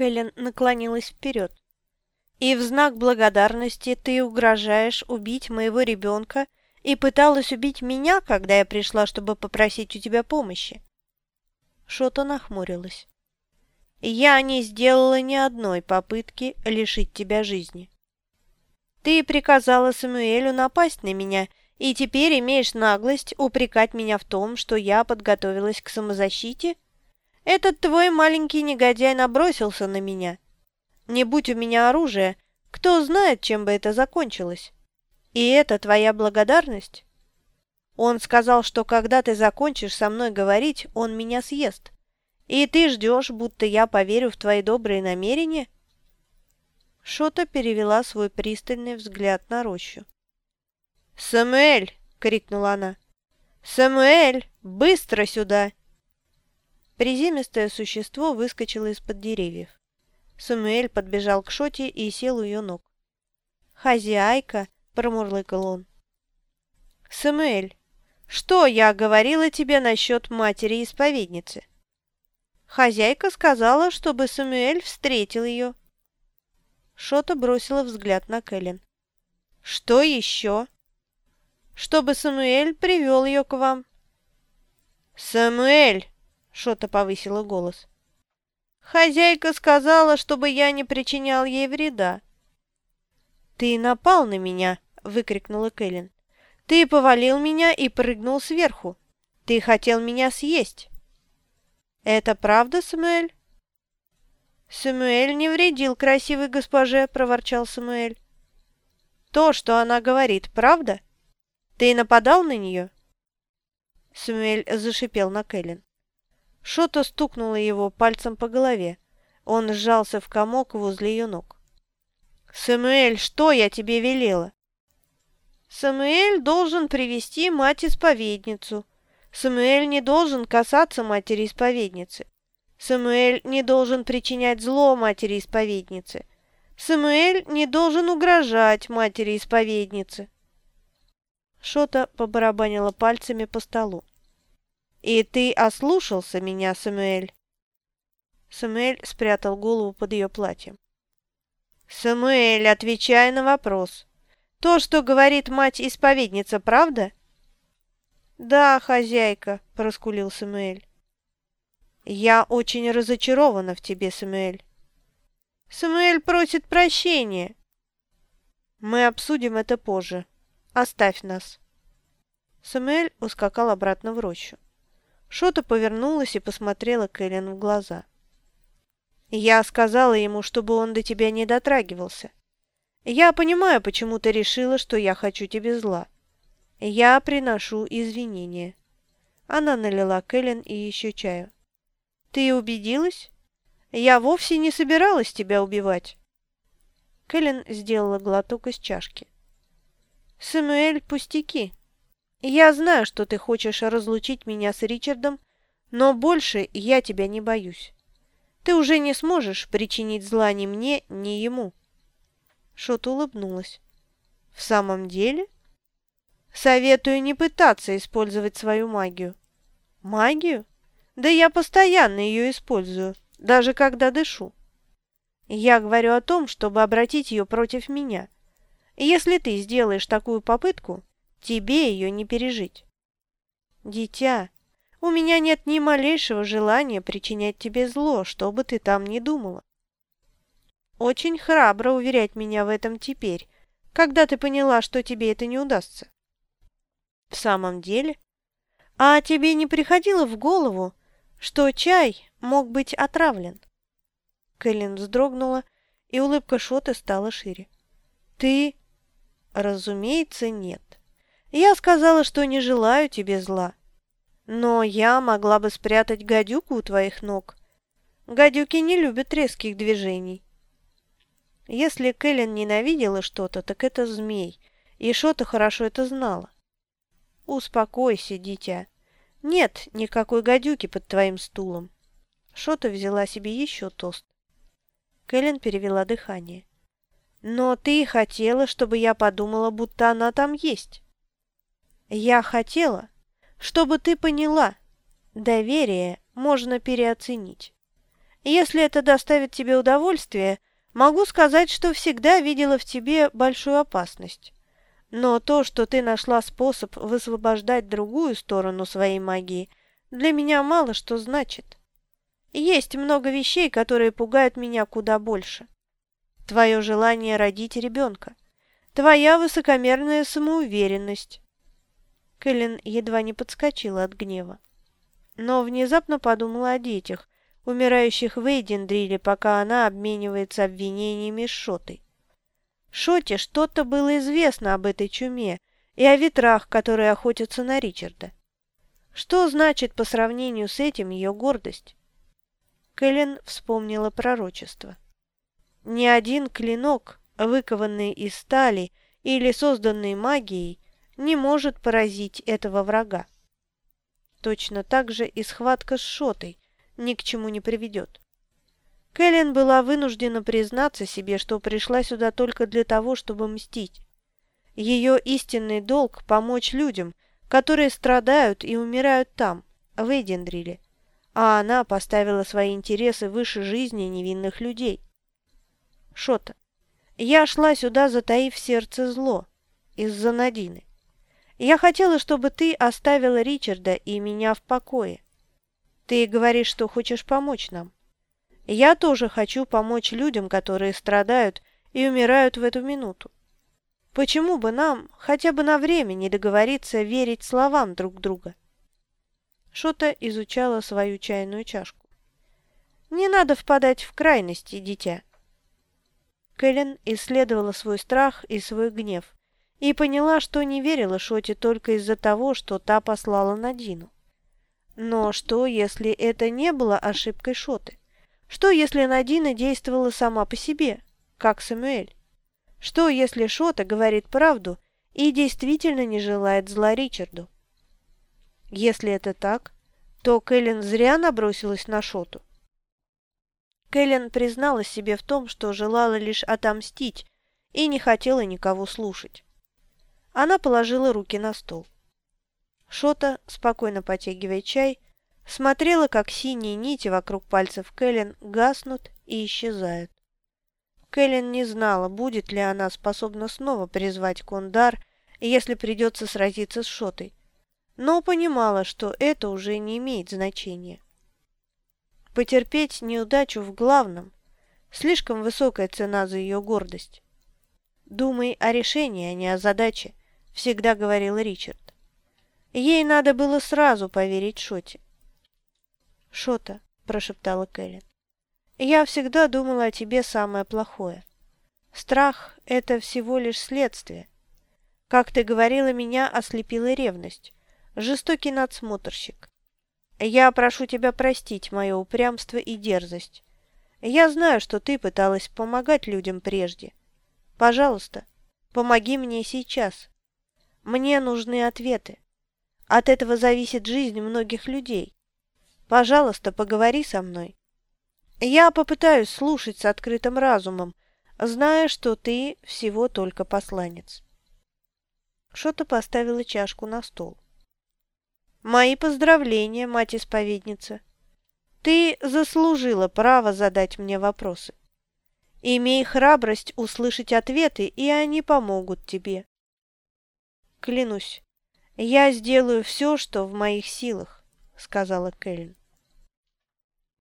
Кэлен наклонилась вперед. «И в знак благодарности ты угрожаешь убить моего ребенка и пыталась убить меня, когда я пришла, чтобы попросить у тебя помощи?» Шота нахмурилась. «Я не сделала ни одной попытки лишить тебя жизни. Ты приказала Самуэлю напасть на меня, и теперь имеешь наглость упрекать меня в том, что я подготовилась к самозащите?» Этот твой маленький негодяй набросился на меня. Не будь у меня оружия, кто знает, чем бы это закончилось. И это твоя благодарность? Он сказал, что когда ты закончишь со мной говорить, он меня съест. И ты ждешь, будто я поверю в твои добрые намерения?» Шота перевела свой пристальный взгляд на рощу. «Самуэль!» — крикнула она. «Самуэль! Быстро сюда!» Приземистое существо выскочило из-под деревьев. Самуэль подбежал к Шоте и сел у ее ног. «Хозяйка!» – промурлыкал он. «Самуэль, что я говорила тебе насчет матери-исповедницы?» Хозяйка сказала, чтобы Самуэль встретил ее. Шота бросила взгляд на Кэлен. «Что еще?» «Чтобы Самуэль привел ее к вам». «Самуэль!» Шота повысила голос. «Хозяйка сказала, чтобы я не причинял ей вреда». «Ты напал на меня!» — выкрикнула Кэлен. «Ты повалил меня и прыгнул сверху. Ты хотел меня съесть». «Это правда, Самуэль?» «Самуэль не вредил красивой госпоже», — проворчал Самуэль. «То, что она говорит, правда? Ты нападал на нее?» Самуэль зашипел на Кэлен. Шота стукнула его пальцем по голове. Он сжался в комок возле ее ног. «Самуэль, что я тебе велела?» «Самуэль должен привести мать-исповедницу. Самуэль не должен касаться матери-исповедницы. Самуэль не должен причинять зло матери-исповеднице. Самуэль не должен угрожать матери-исповеднице». Шота побарабанила пальцами по столу. «И ты ослушался меня, Самуэль?» Самуэль спрятал голову под ее платьем. «Самуэль, отвечай на вопрос. То, что говорит мать-исповедница, правда?» «Да, хозяйка», – проскулил Самуэль. «Я очень разочарована в тебе, Самуэль». «Самуэль просит прощения». «Мы обсудим это позже. Оставь нас». Самуэль ускакал обратно в рощу. Шота повернулась и посмотрела Кэлен в глаза. «Я сказала ему, чтобы он до тебя не дотрагивался. Я понимаю, почему ты решила, что я хочу тебе зла. Я приношу извинения». Она налила Кэлен и еще чаю. «Ты убедилась? Я вовсе не собиралась тебя убивать». Кэлен сделала глоток из чашки. «Самуэль, пустяки. Я знаю, что ты хочешь разлучить меня с Ричардом, но больше я тебя не боюсь. Ты уже не сможешь причинить зла ни мне, ни ему». Шот улыбнулась. «В самом деле?» «Советую не пытаться использовать свою магию». «Магию? Да я постоянно ее использую, даже когда дышу. Я говорю о том, чтобы обратить ее против меня. Если ты сделаешь такую попытку, Тебе ее не пережить. Дитя, у меня нет ни малейшего желания причинять тебе зло, что бы ты там ни думала. Очень храбро уверять меня в этом теперь, когда ты поняла, что тебе это не удастся. В самом деле? А тебе не приходило в голову, что чай мог быть отравлен? Кэлен вздрогнула, и улыбка Шоты стала шире. Ты? Разумеется, нет. Я сказала, что не желаю тебе зла. Но я могла бы спрятать гадюку у твоих ног. Гадюки не любят резких движений. Если Кэлен ненавидела что-то, так это змей, и Шота хорошо это знала. Успокойся, дитя. Нет никакой гадюки под твоим стулом. Шота взяла себе еще тост. Кэлен перевела дыхание. Но ты хотела, чтобы я подумала, будто она там есть. Я хотела, чтобы ты поняла, доверие можно переоценить. Если это доставит тебе удовольствие, могу сказать, что всегда видела в тебе большую опасность. Но то, что ты нашла способ высвобождать другую сторону своей магии, для меня мало что значит. Есть много вещей, которые пугают меня куда больше. Твое желание родить ребенка. Твоя высокомерная самоуверенность. Кэлен едва не подскочила от гнева. Но внезапно подумала о детях, умирающих в Эйдендриле, пока она обменивается обвинениями с Шотой. Шоте что-то было известно об этой чуме и о ветрах, которые охотятся на Ричарда. Что значит по сравнению с этим ее гордость? Кэлен вспомнила пророчество. Ни один клинок, выкованный из стали или созданный магией, не может поразить этого врага. Точно так же и схватка с Шотой ни к чему не приведет. Кэлен была вынуждена признаться себе, что пришла сюда только для того, чтобы мстить. Ее истинный долг – помочь людям, которые страдают и умирают там, в Эйдендриле, а она поставила свои интересы выше жизни невинных людей. Шота, я шла сюда, затаив сердце зло, из-за Надины. Я хотела, чтобы ты оставила Ричарда и меня в покое. Ты говоришь, что хочешь помочь нам. Я тоже хочу помочь людям, которые страдают и умирают в эту минуту. Почему бы нам хотя бы на время не договориться верить словам друг друга? Шота изучала свою чайную чашку. «Не надо впадать в крайности, дитя». Кэлен исследовала свой страх и свой гнев и поняла, что не верила Шоте только из-за того, что та послала на Дину. Но что, если это не было ошибкой Шоты? Что, если Надина действовала сама по себе, как Самуэль? Что, если Шота говорит правду и действительно не желает зла Ричарду? Если это так, то Кэлен зря набросилась на Шоту. Кэлен призналась себе в том, что желала лишь отомстить и не хотела никого слушать. Она положила руки на стол. Шота, спокойно потягивая чай, смотрела, как синие нити вокруг пальцев Кэлен гаснут и исчезают. Кэлен не знала, будет ли она способна снова призвать Кондар, если придется сразиться с Шотой, но понимала, что это уже не имеет значения. Потерпеть неудачу в главном – слишком высокая цена за ее гордость. «Думай о решении, а не о задаче», – всегда говорил Ричард. Ей надо было сразу поверить Шоте. «Шота», – прошептала Кэлен, – «я всегда думала о тебе самое плохое. Страх – это всего лишь следствие. Как ты говорила, меня ослепила ревность, жестокий надсмотрщик. Я прошу тебя простить мое упрямство и дерзость. Я знаю, что ты пыталась помогать людям прежде. Пожалуйста, помоги мне сейчас. Мне нужны ответы. От этого зависит жизнь многих людей. Пожалуйста, поговори со мной. Я попытаюсь слушать с открытым разумом, зная, что ты всего только посланец. Шота поставила чашку на стол. «Мои поздравления, мать-исповедница. Ты заслужила право задать мне вопросы. Имей храбрость услышать ответы, и они помогут тебе. Клянусь, «Я сделаю все, что в моих силах», — сказала Кэлен.